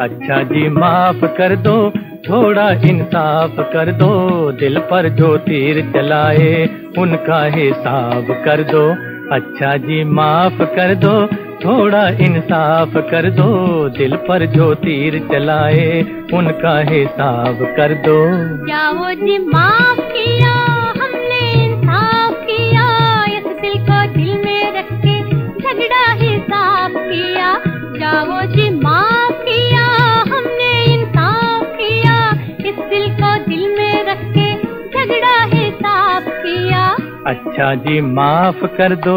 अच्छा जी, माफ़ कर दो, थोड़ा इंसाफ कर दो। दिल पर जो तीर चलाए उनका हिसाब कर दो। अच्छा जी, माफ़ कर दो, थोड़ा इंसाफ कर दो। दिल पर जो तीर चलाए उनका हिसाब कर दो। जाओ जी, माफ़ किया। रख के झगड़ा हिसाब किया। अच्छा जी, माफ़ कर दो।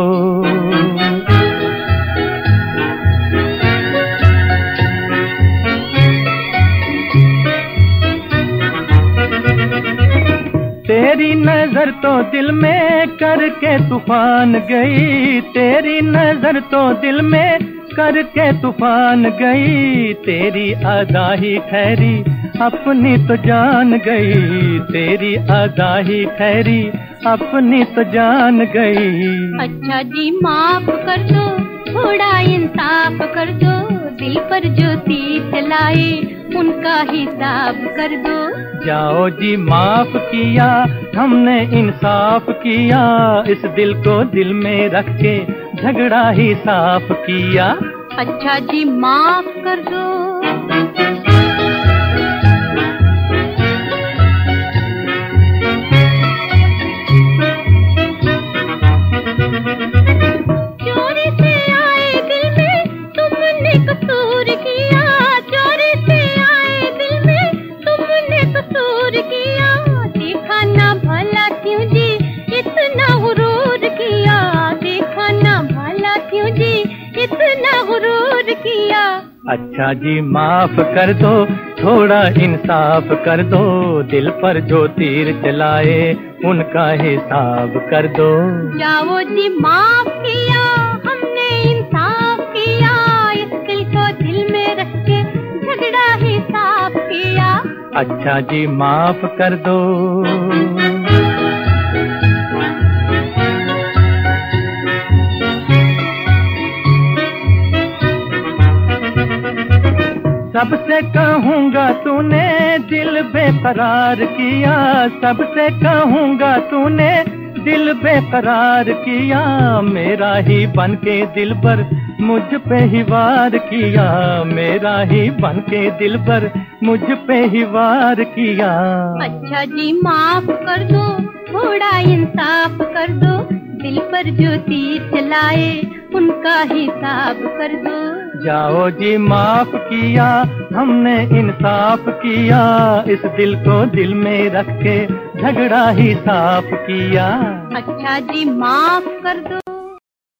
तेरी नज़र तो दिल में करके तूफ़ान गई। तेरी नज़र तो दिल में करके तूफ़ान गई। तेरी अदा ही ठहरी अपनी तो जान गई तेरी अदा ही ठहरी। अपनी तो जान गई। अच्छा जी माफ़ कर दो थोड़ा इंसाफ कर दो। दिल पर जो तीर चलाए उनका हिसाब कर दो। जाओ जी माफ़ किया हमने इंसाफ किया। इस दिल को दिल में रख के झगड़ा ही साफ़ किया। अच्छा जी माफ़ कर दो। अच्छा जी माफ़ कर दो थोड़ा इंसाफ कर दो दिल पर जो तीर चलाए उनका हिसाब कर दो। जाओ जी माफ़ किया? हमने इंसाफ किया इस दिल को दिल में रख के झगड़ा हिसाब किया। अच्छा जी माफ़ कर दो। सबसे कहूँगा तूने दिल बेकरार किया। सबसे कहूँगा तूने दिल बेकरार किया। मेरा ही बन के दिल पर मुझ पे ही वार किया। मेरा ही बन के दिल पर मुझ पे ही वार किया। अच्छा जी, माफ़ कर दो, थोड़ा इंसाफ कर दो। दिल पर जो तीर चलाए उनका हिसाब कर दो। जाओ जी, माफ़ किया, हमने इंसाफ किया। इस दिल को दिल में रख के झगड़ा ही साफ़ किया। अच्छा जी, माफ़ कर दो।